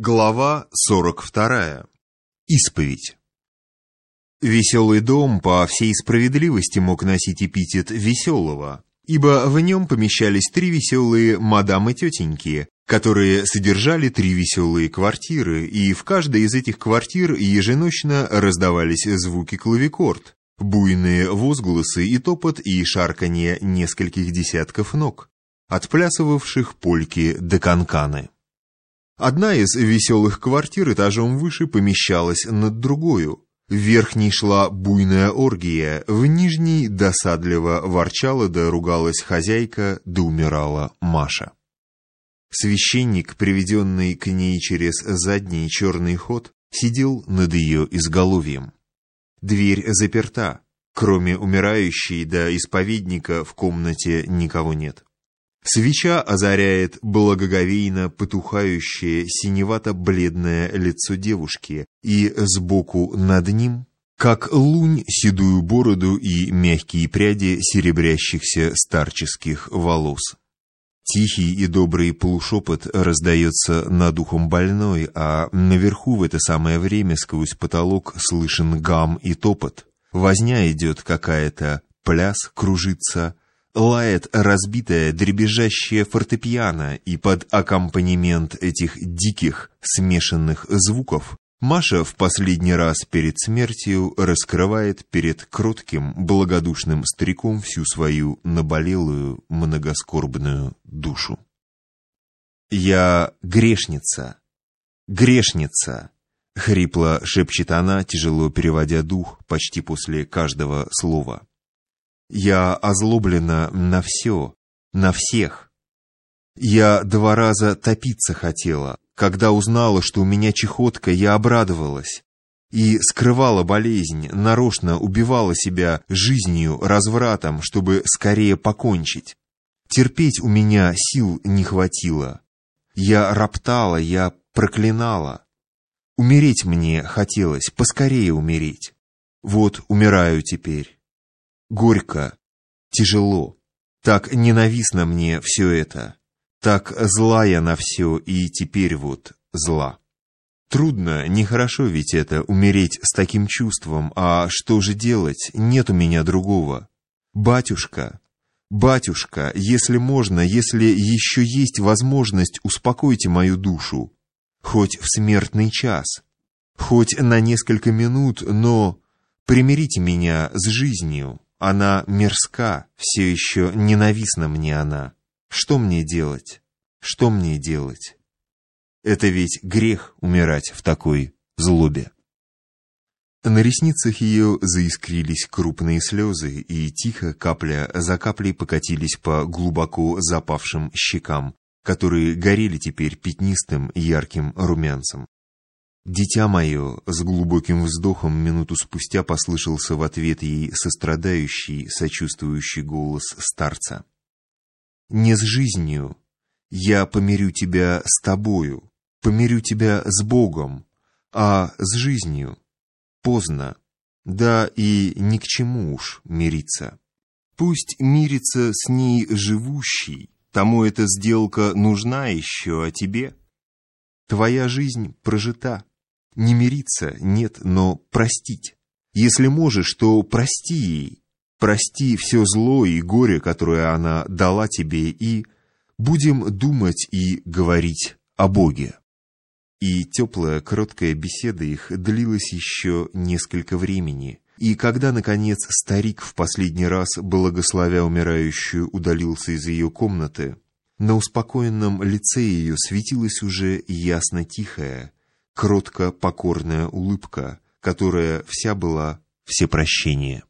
Глава 42. Исповедь. Веселый дом по всей справедливости мог носить эпитет «веселого», ибо в нем помещались три веселые мадамы-тетеньки, которые содержали три веселые квартиры, и в каждой из этих квартир еженочно раздавались звуки клавикорд, буйные возгласы и топот и шарканье нескольких десятков ног, отплясывавших польки до канканы. Одна из веселых квартир этажом выше помещалась над другую. В верхней шла буйная оргия, в нижней досадливо ворчала да ругалась хозяйка, да умирала Маша. Священник, приведенный к ней через задний черный ход, сидел над ее изголовьем. Дверь заперта, кроме умирающей да исповедника в комнате никого нет. Свеча озаряет благоговейно потухающее синевато-бледное лицо девушки, и сбоку над ним, как лунь, седую бороду и мягкие пряди серебрящихся старческих волос. Тихий и добрый полушепот раздается над ухом больной, а наверху в это самое время сквозь потолок слышен гам и топот. Возня идет какая-то, пляс кружится — лает разбитая дребезжащая фортепиано, и под аккомпанемент этих диких смешанных звуков Маша в последний раз перед смертью раскрывает перед кротким, благодушным стариком всю свою наболелую, многоскорбную душу. «Я грешница, грешница!» — хрипло шепчет она, тяжело переводя дух почти после каждого слова. Я озлоблена на все, на всех. Я два раза топиться хотела. Когда узнала, что у меня чехотка, я обрадовалась. И скрывала болезнь, нарочно убивала себя жизнью, развратом, чтобы скорее покончить. Терпеть у меня сил не хватило. Я роптала, я проклинала. Умереть мне хотелось, поскорее умереть. Вот умираю теперь горько, тяжело. Так ненавистно мне все это. Так зла я на все и теперь вот зла. Трудно, нехорошо ведь это, умереть с таким чувством, а что же делать, нет у меня другого. Батюшка, батюшка, если можно, если еще есть возможность, успокойте мою душу. Хоть в смертный час, хоть на несколько минут, но примирите меня с жизнью. Она мерзка, все еще ненавистна мне она. Что мне делать? Что мне делать? Это ведь грех умирать в такой злобе. На ресницах ее заискрились крупные слезы, и тихо, капля за каплей, покатились по глубоко запавшим щекам, которые горели теперь пятнистым ярким румянцем. «Дитя мое!» — с глубоким вздохом минуту спустя послышался в ответ ей сострадающий, сочувствующий голос старца. «Не с жизнью. Я помирю тебя с тобою, помирю тебя с Богом, а с жизнью. Поздно. Да и ни к чему уж мириться. Пусть мирится с ней живущий, тому эта сделка нужна еще, а тебе? Твоя жизнь прожита». Не мириться, нет, но простить. Если можешь, то прости ей. Прости все зло и горе, которое она дала тебе, и будем думать и говорить о Боге. И теплая, короткая беседа их длилась еще несколько времени. И когда, наконец, старик в последний раз, благословя умирающую, удалился из ее комнаты, на успокоенном лице ее светилась уже ясно тихая, кротко покорная улыбка, которая вся была всепрощение.